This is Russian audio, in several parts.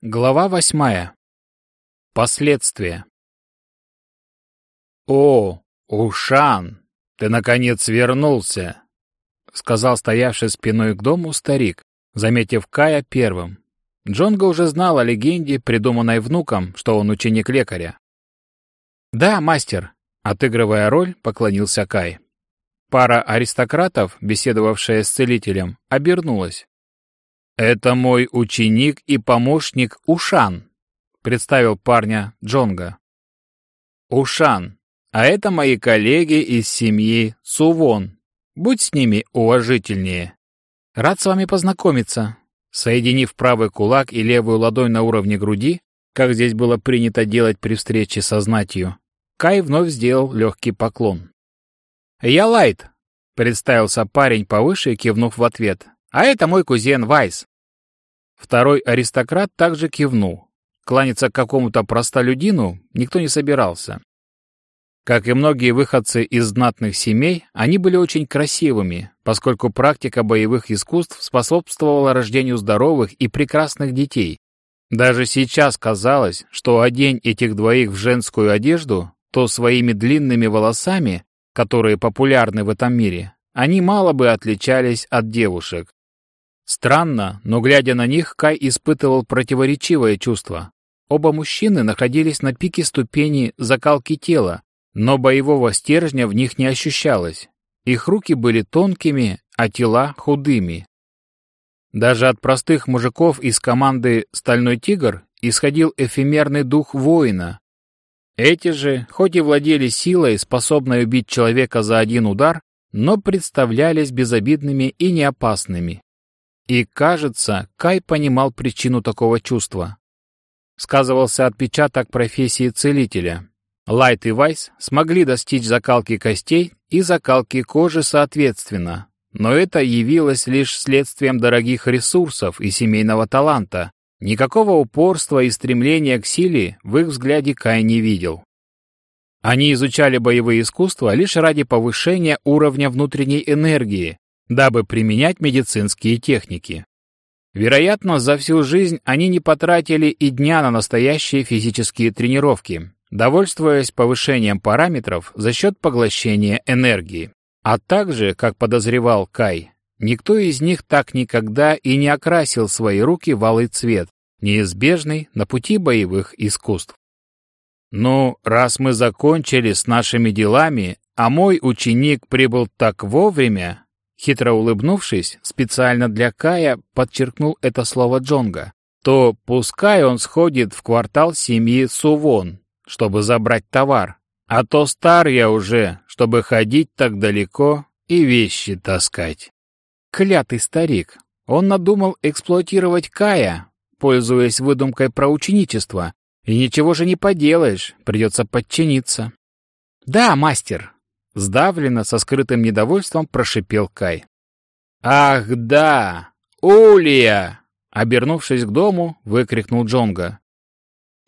Глава восьмая. Последствия. «О, Ушан, ты, наконец, вернулся!» — сказал стоявший спиной к дому старик, заметив Кая первым. Джонга уже знал о легенде, придуманной внуком, что он ученик лекаря. «Да, мастер», — отыгрывая роль, поклонился Кай. Пара аристократов, беседовавшая с целителем, обернулась. «Это мой ученик и помощник Ушан», — представил парня Джонга. «Ушан, а это мои коллеги из семьи Сувон. Будь с ними уважительнее. Рад с вами познакомиться». Соединив правый кулак и левую ладонь на уровне груди, как здесь было принято делать при встрече со знатью, Кай вновь сделал легкий поклон. «Я Лайт», — представился парень повыше, кивнув в ответ. «А это мой кузен Вайс. Второй аристократ также кивнул. Кланяться какому-то простолюдину никто не собирался. Как и многие выходцы из знатных семей, они были очень красивыми, поскольку практика боевых искусств способствовала рождению здоровых и прекрасных детей. Даже сейчас казалось, что одень этих двоих в женскую одежду, то своими длинными волосами, которые популярны в этом мире, они мало бы отличались от девушек. Странно, но глядя на них, Кай испытывал противоречивое чувство. Оба мужчины находились на пике ступени закалки тела, но боевого стержня в них не ощущалось. Их руки были тонкими, а тела худыми. Даже от простых мужиков из команды «Стальной тигр» исходил эфемерный дух воина. Эти же, хоть и владели силой, способной убить человека за один удар, но представлялись безобидными и неопасными. И, кажется, Кай понимал причину такого чувства. Сказывался отпечаток профессии целителя. Лайт и Вайс смогли достичь закалки костей и закалки кожи соответственно, но это явилось лишь следствием дорогих ресурсов и семейного таланта. Никакого упорства и стремления к силе в их взгляде Кай не видел. Они изучали боевые искусства лишь ради повышения уровня внутренней энергии, дабы применять медицинские техники. Вероятно, за всю жизнь они не потратили и дня на настоящие физические тренировки, довольствуясь повышением параметров за счет поглощения энергии. А также, как подозревал Кай, никто из них так никогда и не окрасил свои руки в алый цвет, неизбежный на пути боевых искусств. «Ну, раз мы закончили с нашими делами, а мой ученик прибыл так вовремя, Хитро улыбнувшись, специально для Кая подчеркнул это слово Джонга. То пускай он сходит в квартал семьи Сувон, чтобы забрать товар. А то стар я уже, чтобы ходить так далеко и вещи таскать. Клятый старик. Он надумал эксплуатировать Кая, пользуясь выдумкой про ученичество. И ничего же не поделаешь, придется подчиниться. «Да, мастер», Сдавленно, со скрытым недовольством прошипел Кай. «Ах, да! Улия!» Обернувшись к дому, выкрикнул Джонга.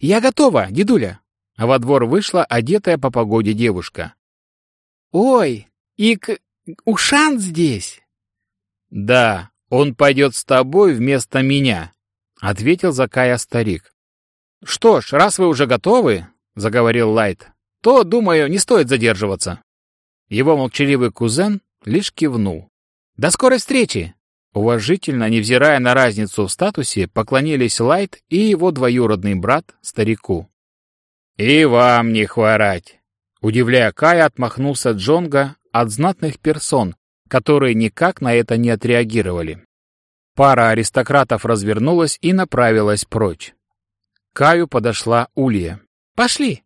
«Я готова, дедуля!» А во двор вышла одетая по погоде девушка. «Ой, и к... Ушан здесь!» «Да, он пойдет с тобой вместо меня», — ответил за Кая старик. «Что ж, раз вы уже готовы», — заговорил Лайт, — «то, думаю, не стоит задерживаться». Его молчаливый кузен лишь кивнул. «До скорой встречи!» Уважительно, невзирая на разницу в статусе, поклонились Лайт и его двоюродный брат старику. «И вам не хворать!» Удивляя Кая, отмахнулся Джонга от знатных персон, которые никак на это не отреагировали. Пара аристократов развернулась и направилась прочь. Каю подошла Улья. «Пошли!»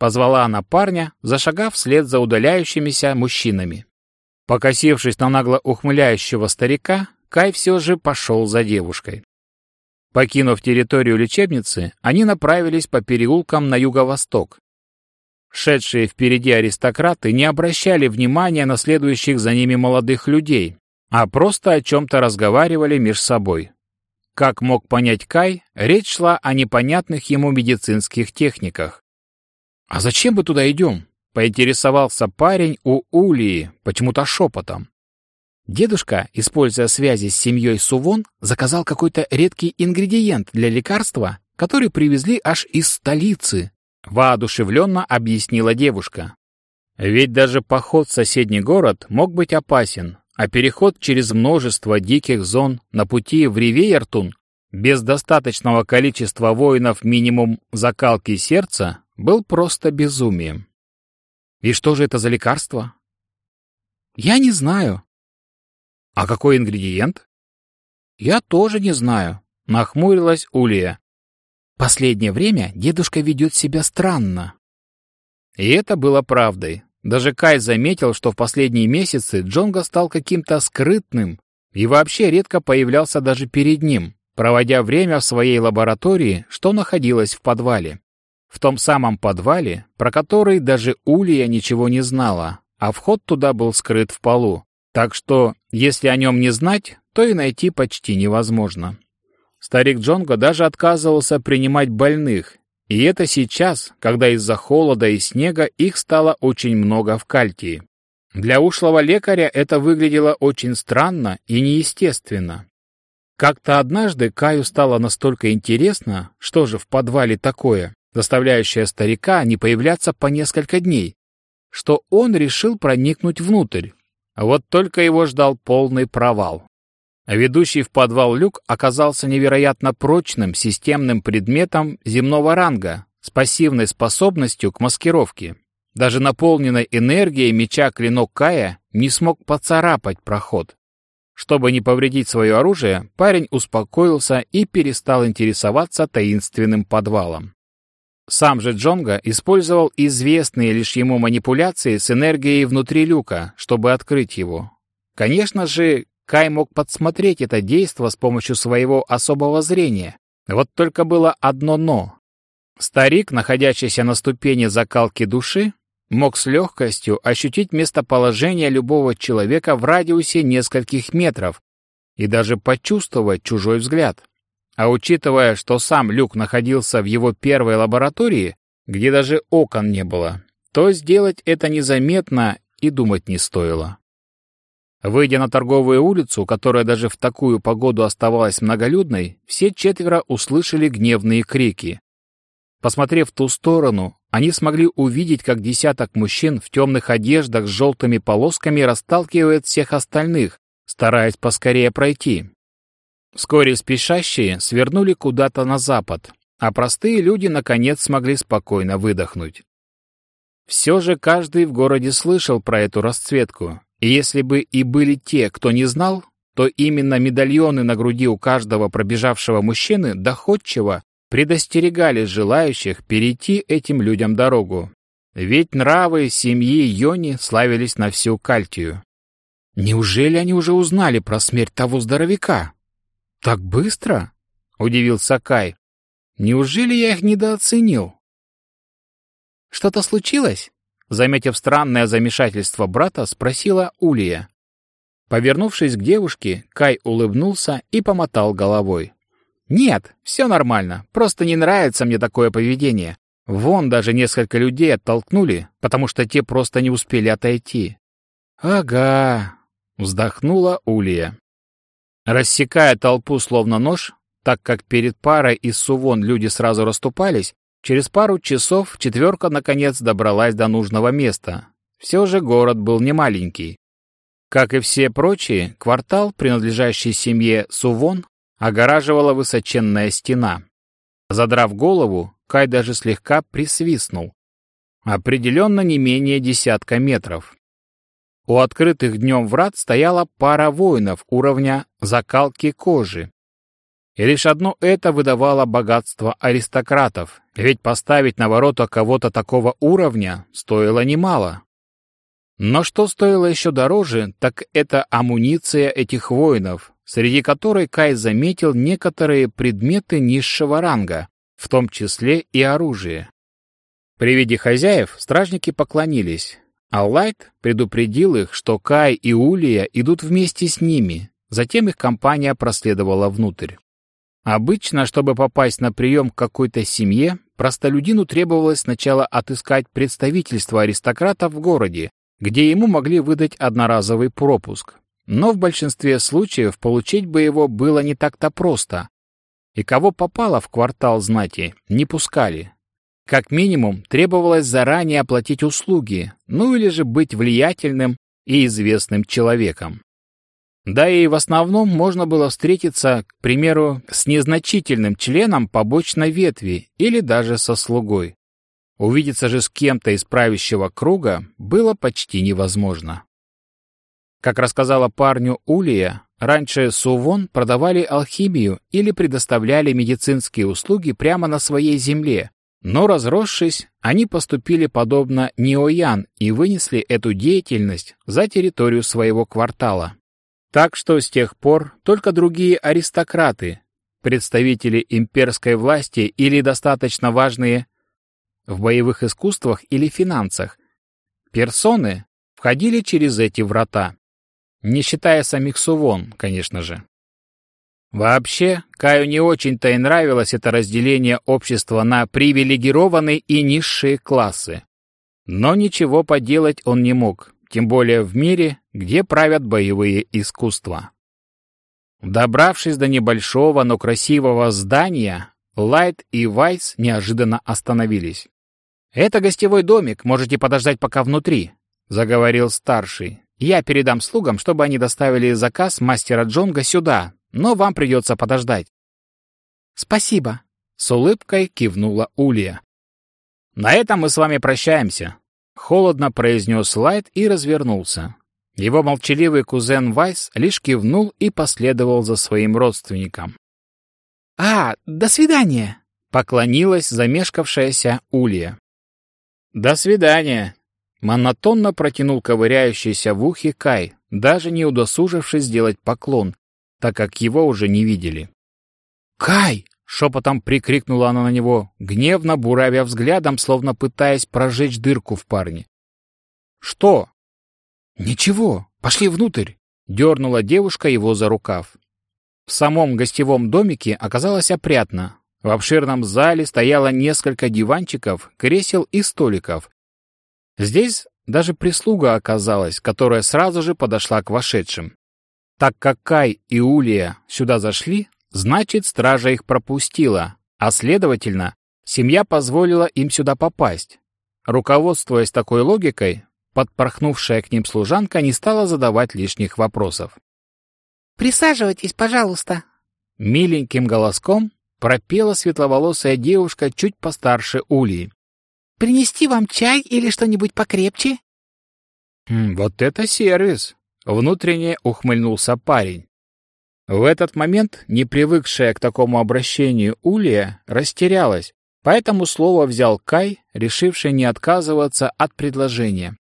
Позвала она парня, зашагав вслед за удаляющимися мужчинами. Покосившись на нагло ухмыляющего старика, Кай все же пошел за девушкой. Покинув территорию лечебницы, они направились по переулкам на юго-восток. Шедшие впереди аристократы не обращали внимания на следующих за ними молодых людей, а просто о чем-то разговаривали между собой. Как мог понять Кай, речь шла о непонятных ему медицинских техниках. «А зачем мы туда идем?» — поинтересовался парень у Улии, почему-то шепотом. Дедушка, используя связи с семьей Сувон, заказал какой-то редкий ингредиент для лекарства, который привезли аж из столицы. Воодушевленно объяснила девушка. Ведь даже поход в соседний город мог быть опасен, а переход через множество диких зон на пути в Ривеертун без достаточного количества воинов минимум закалки сердца был просто безумием. И что же это за лекарство? Я не знаю. А какой ингредиент? Я тоже не знаю, нахмурилась Улия. Последнее время дедушка ведет себя странно. И это было правдой. Даже Кай заметил, что в последние месяцы Джонга стал каким-то скрытным и вообще редко появлялся даже перед ним, проводя время в своей лаборатории, что находилась в подвале. В том самом подвале, про который даже Улия ничего не знала, а вход туда был скрыт в полу. Так что, если о нем не знать, то и найти почти невозможно. Старик Джонго даже отказывался принимать больных, и это сейчас, когда из-за холода и снега их стало очень много в Кальтии. Для ушлого лекаря это выглядело очень странно и неестественно. Как-то однажды Каю стало настолько интересно, что же в подвале такое, заставляющее старика не появляться по несколько дней, что он решил проникнуть внутрь. Вот только его ждал полный провал. Ведущий в подвал люк оказался невероятно прочным системным предметом земного ранга с пассивной способностью к маскировке. Даже наполненной энергией меча клинок Кая не смог поцарапать проход. Чтобы не повредить свое оружие, парень успокоился и перестал интересоваться таинственным подвалом. Сам же Джонга использовал известные лишь ему манипуляции с энергией внутри люка, чтобы открыть его. Конечно же, Кай мог подсмотреть это действо с помощью своего особого зрения. Вот только было одно «но». Старик, находящийся на ступени закалки души, мог с легкостью ощутить местоположение любого человека в радиусе нескольких метров и даже почувствовать чужой взгляд. А учитывая, что сам Люк находился в его первой лаборатории, где даже окон не было, то сделать это незаметно и думать не стоило. Выйдя на торговую улицу, которая даже в такую погоду оставалась многолюдной, все четверо услышали гневные крики. Посмотрев в ту сторону, они смогли увидеть, как десяток мужчин в темных одеждах с желтыми полосками расталкивает всех остальных, стараясь поскорее пройти. Вскоре спешащие свернули куда-то на запад, а простые люди наконец смогли спокойно выдохнуть. Все же каждый в городе слышал про эту расцветку, и если бы и были те, кто не знал, то именно медальоны на груди у каждого пробежавшего мужчины доходчиво предостерегали желающих перейти этим людям дорогу. Ведь нравы семьи Йони славились на всю Кальтию. Неужели они уже узнали про смерть того здоровяка? «Так быстро?» — удивился Кай. «Неужели я их недооценил?» «Что-то случилось?» Заметив странное замешательство брата, спросила Улия. Повернувшись к девушке, Кай улыбнулся и помотал головой. «Нет, все нормально, просто не нравится мне такое поведение. Вон даже несколько людей оттолкнули, потому что те просто не успели отойти». «Ага», — вздохнула Улия. Рассекая толпу словно нож, так как перед парой из Сувон люди сразу расступались, через пару часов четверка наконец добралась до нужного места. Все же город был немаленький. Как и все прочие, квартал, принадлежащий семье Сувон, огораживала высоченная стена. Задрав голову, Кай даже слегка присвистнул. Определенно не менее десятка метров. У открытых днем врат стояла пара воинов уровня закалки кожи. И лишь одно это выдавало богатство аристократов, ведь поставить на ворота кого-то такого уровня стоило немало. Но что стоило еще дороже, так это амуниция этих воинов, среди которой Кай заметил некоторые предметы низшего ранга, в том числе и оружие. При виде хозяев стражники поклонились, а Лайт предупредил их, что Кай и Улия идут вместе с ними, затем их компания проследовала внутрь. Обычно, чтобы попасть на прием к какой-то семье, простолюдину требовалось сначала отыскать представительство аристократов в городе, где ему могли выдать одноразовый пропуск. но в большинстве случаев получить бы его было не так-то просто. И кого попало в квартал знати, не пускали. Как минимум, требовалось заранее оплатить услуги, ну или же быть влиятельным и известным человеком. Да и в основном можно было встретиться, к примеру, с незначительным членом побочной ветви или даже со слугой. Увидеться же с кем-то из правящего круга было почти невозможно. Как рассказала парню Улия, раньше Сувон продавали алхимию или предоставляли медицинские услуги прямо на своей земле, но разросшись, они поступили подобно Ниоян и вынесли эту деятельность за территорию своего квартала. Так что с тех пор только другие аристократы, представители имперской власти или достаточно важные в боевых искусствах или финансах, персоны входили через эти врата. Не считая самих Сувон, конечно же. Вообще, Каю не очень-то и нравилось это разделение общества на привилегированные и низшие классы. Но ничего поделать он не мог, тем более в мире, где правят боевые искусства. Добравшись до небольшого, но красивого здания, Лайт и Вайс неожиданно остановились. «Это гостевой домик, можете подождать пока внутри», — заговорил старший. «Я передам слугам, чтобы они доставили заказ мастера Джонга сюда, но вам придется подождать». «Спасибо», — с улыбкой кивнула Улья. «На этом мы с вами прощаемся», — холодно произнес Лайт и развернулся. Его молчаливый кузен Вайс лишь кивнул и последовал за своим родственником. «А, до свидания!» — поклонилась замешкавшаяся Улья. «До свидания!» — монотонно протянул ковыряющийся в ухе Кай, даже не удосужившись сделать поклон, так как его уже не видели. «Кай!» — шепотом прикрикнула она на него, гневно буравя взглядом, словно пытаясь прожечь дырку в парне. «Что?» «Ничего, пошли внутрь!» — дернула девушка его за рукав. В самом гостевом домике оказалось опрятно. В обширном зале стояло несколько диванчиков, кресел и столиков. Здесь даже прислуга оказалась, которая сразу же подошла к вошедшим. Так как Кай и Улия сюда зашли, значит, стража их пропустила, а следовательно, семья позволила им сюда попасть. Руководствуясь такой логикой, подпорхнувшая к ним служанка не стала задавать лишних вопросов. «Присаживайтесь, пожалуйста», — миленьким голоском пропела светловолосая девушка чуть постарше Улии. «Принести вам чай или что-нибудь покрепче?» «Вот это сервис!» Внутренне ухмыльнулся парень. В этот момент, не привыкшая к такому обращению Улия, растерялась, поэтому слово взял Кай, решивший не отказываться от предложения.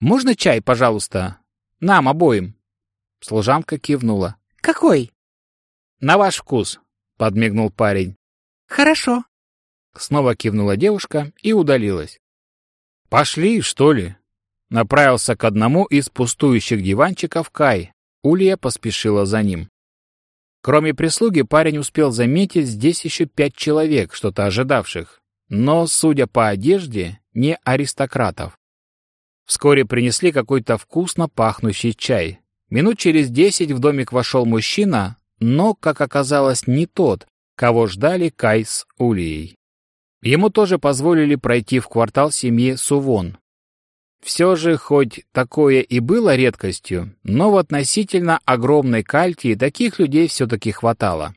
«Можно чай, пожалуйста? Нам обоим?» Служанка кивнула. «Какой?» «На ваш вкус», — подмигнул парень. «Хорошо». Снова кивнула девушка и удалилась. «Пошли, что ли?» Направился к одному из пустующих диванчиков Кай. Улья поспешила за ним. Кроме прислуги, парень успел заметить здесь еще пять человек, что-то ожидавших. Но, судя по одежде, не аристократов. Вскоре принесли какой-то вкусно пахнущий чай. Минут через десять в домик вошел мужчина, но, как оказалось, не тот, кого ждали Кай с Улией. Ему тоже позволили пройти в квартал семьи Сувон, все же, хоть такое и было редкостью, но в относительно огромной кальтии таких людей все-таки хватало.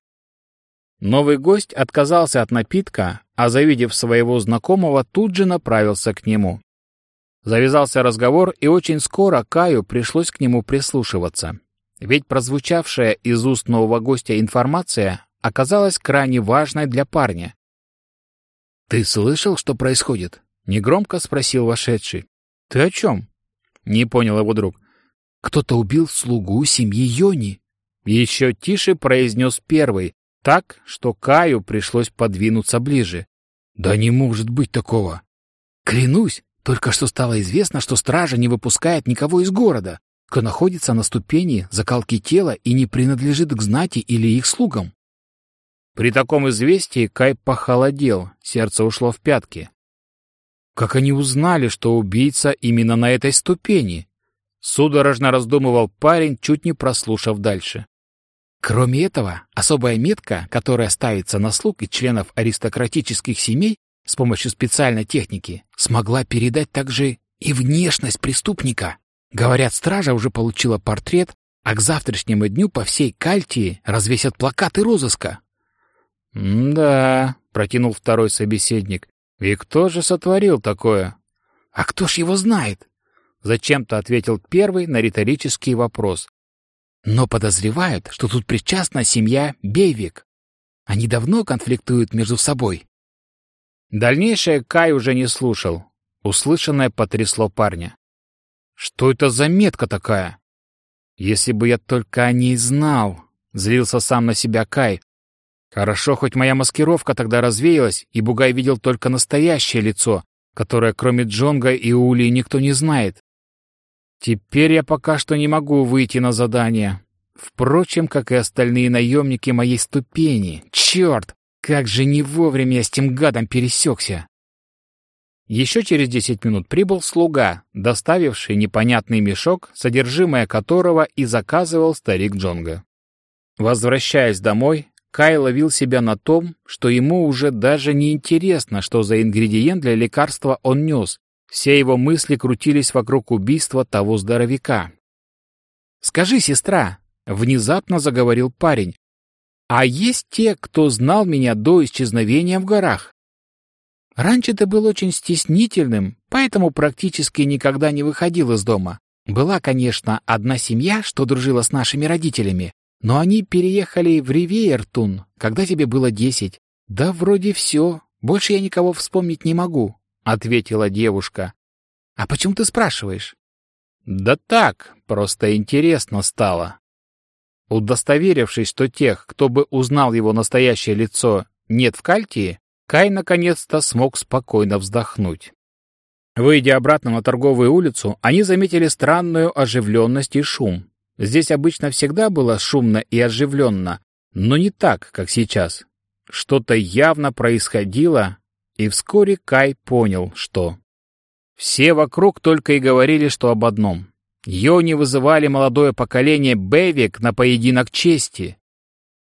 Новый гость отказался от напитка, а завидев своего знакомого, тут же направился к нему. Завязался разговор, и очень скоро Каю пришлось к нему прислушиваться. Ведь прозвучавшая из уст нового гостя информация оказалась крайне важной для парня. «Ты слышал, что происходит?» — негромко спросил вошедший. «Ты о чем?» — не понял его друг. «Кто-то убил слугу семьи Йони». Еще тише произнес первый, так, что Каю пришлось подвинуться ближе. «Да не может быть такого!» «Клянусь, только что стало известно, что стража не выпускает никого из города, кто находится на ступени закалки тела и не принадлежит к знати или их слугам». При таком известии Кай похолодел, сердце ушло в пятки. Как они узнали, что убийца именно на этой ступени? Судорожно раздумывал парень, чуть не прослушав дальше. Кроме этого, особая метка, которая ставится на слуг и членов аристократических семей с помощью специальной техники, смогла передать также и внешность преступника. Говорят, стража уже получила портрет, а к завтрашнему дню по всей Кальтии развесят плакаты розыска. «Да», — протянул второй собеседник, — «и кто же сотворил такое?» «А кто ж его знает?» — зачем-то ответил первый на риторический вопрос. «Но подозревают, что тут причастна семья Бейвик. Они давно конфликтуют между собой». Дальнейшее Кай уже не слушал. Услышанное потрясло парня. «Что это за метка такая?» «Если бы я только о ней знал!» — злился сам на себя Кай. «Хорошо, хоть моя маскировка тогда развеялась, и Бугай видел только настоящее лицо, которое кроме Джонга и Ули никто не знает. Теперь я пока что не могу выйти на задание. Впрочем, как и остальные наемники моей ступени. Черт! Как же не вовремя я с тем гадом пересекся!» Еще через десять минут прибыл слуга, доставивший непонятный мешок, содержимое которого и заказывал старик Джонга. Возвращаясь домой, Кай ловил себя на том, что ему уже даже не интересно, что за ингредиент для лекарства он нес. Все его мысли крутились вокруг убийства того здоровяка. «Скажи, сестра», — внезапно заговорил парень, «а есть те, кто знал меня до исчезновения в горах?» Раньше ты был очень стеснительным, поэтому практически никогда не выходил из дома. Была, конечно, одна семья, что дружила с нашими родителями, но они переехали в Ривейертун, когда тебе было десять. Да вроде все, больше я никого вспомнить не могу, — ответила девушка. А почему ты спрашиваешь? Да так, просто интересно стало. Удостоверившись, что тех, кто бы узнал его настоящее лицо, нет в Кальтии, Кай наконец-то смог спокойно вздохнуть. Выйдя обратно на торговую улицу, они заметили странную оживленность и шум. Здесь обычно всегда было шумно и оживленно, но не так, как сейчас. Что-то явно происходило, и вскоре Кай понял, что... Все вокруг только и говорили, что об одном. Йони вызывали молодое поколение Бэвик на поединок чести.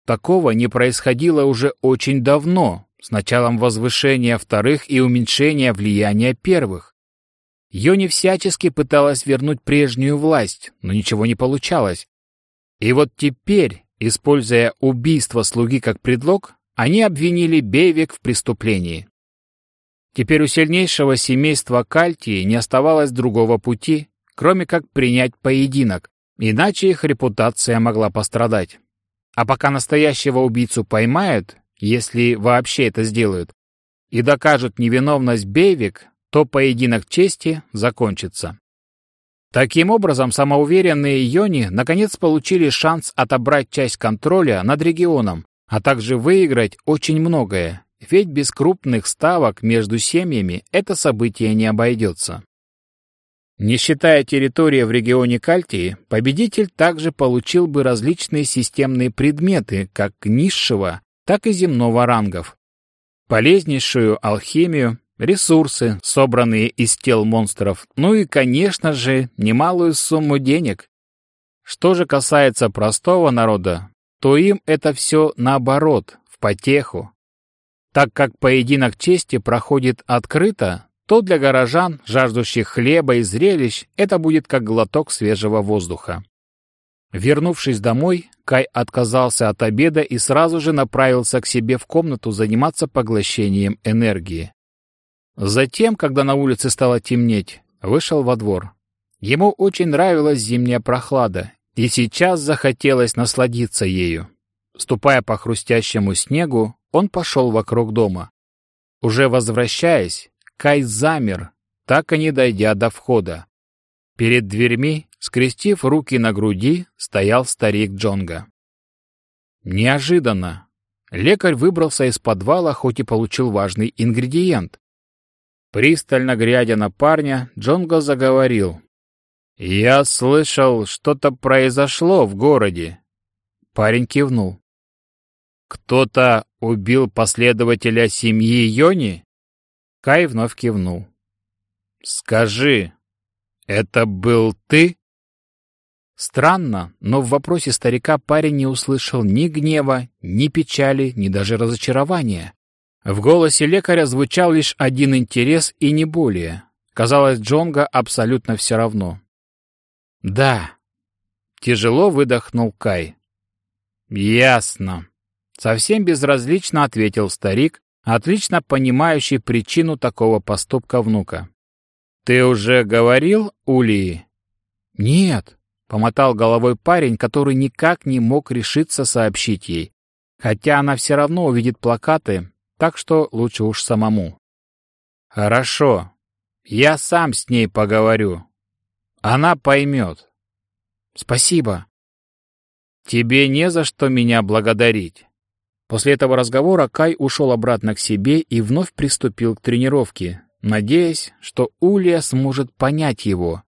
Такого не происходило уже очень давно, с началом возвышения вторых и уменьшения влияния первых. Йони всячески пыталась вернуть прежнюю власть, но ничего не получалось. И вот теперь, используя убийство слуги как предлог, они обвинили Бейвик в преступлении. Теперь у сильнейшего семейства Кальтии не оставалось другого пути, кроме как принять поединок, иначе их репутация могла пострадать. А пока настоящего убийцу поймают, если вообще это сделают, и докажут невиновность Бейвик, то поединок чести закончится. Таким образом, самоуверенные Йони наконец получили шанс отобрать часть контроля над регионом, а также выиграть очень многое, ведь без крупных ставок между семьями это событие не обойдется. Не считая территории в регионе Кальтии, победитель также получил бы различные системные предметы, как низшего, так и земного рангов. Полезнейшую алхимию, ресурсы, собранные из тел монстров, ну и, конечно же, немалую сумму денег. Что же касается простого народа, то им это все наоборот, в потеху. Так как поединок чести проходит открыто, то для горожан, жаждущих хлеба и зрелищ, это будет как глоток свежего воздуха. Вернувшись домой, Кай отказался от обеда и сразу же направился к себе в комнату заниматься поглощением энергии. Затем, когда на улице стало темнеть, вышел во двор. Ему очень нравилась зимняя прохлада, и сейчас захотелось насладиться ею. Ступая по хрустящему снегу, он пошел вокруг дома. Уже возвращаясь, Кай замер, так и не дойдя до входа. Перед дверьми Скрестив руки на груди, стоял старик Джонга. Неожиданно. Лекарь выбрался из подвала, хоть и получил важный ингредиент. Пристально глядя на парня, Джонго заговорил. «Я слышал, что-то произошло в городе». Парень кивнул. «Кто-то убил последователя семьи Йони?» Кай вновь кивнул. «Скажи, это был ты?» Странно, но в вопросе старика парень не услышал ни гнева, ни печали, ни даже разочарования. В голосе лекаря звучал лишь один интерес и не более. Казалось, Джонга абсолютно все равно. «Да». Тяжело выдохнул Кай. «Ясно». Совсем безразлично ответил старик, отлично понимающий причину такого поступка внука. «Ты уже говорил Улии?» «Нет», — помотал головой парень, который никак не мог решиться сообщить ей, хотя она все равно увидит плакаты, так что лучше уж самому. «Хорошо, я сам с ней поговорю. Она поймет». «Спасибо». «Тебе не за что меня благодарить». После этого разговора Кай ушел обратно к себе и вновь приступил к тренировке, надеясь, что Улья сможет понять его.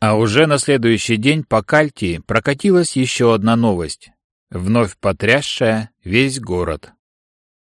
А уже на следующий день по Кальтии прокатилась еще одна новость, вновь потрясшая весь город.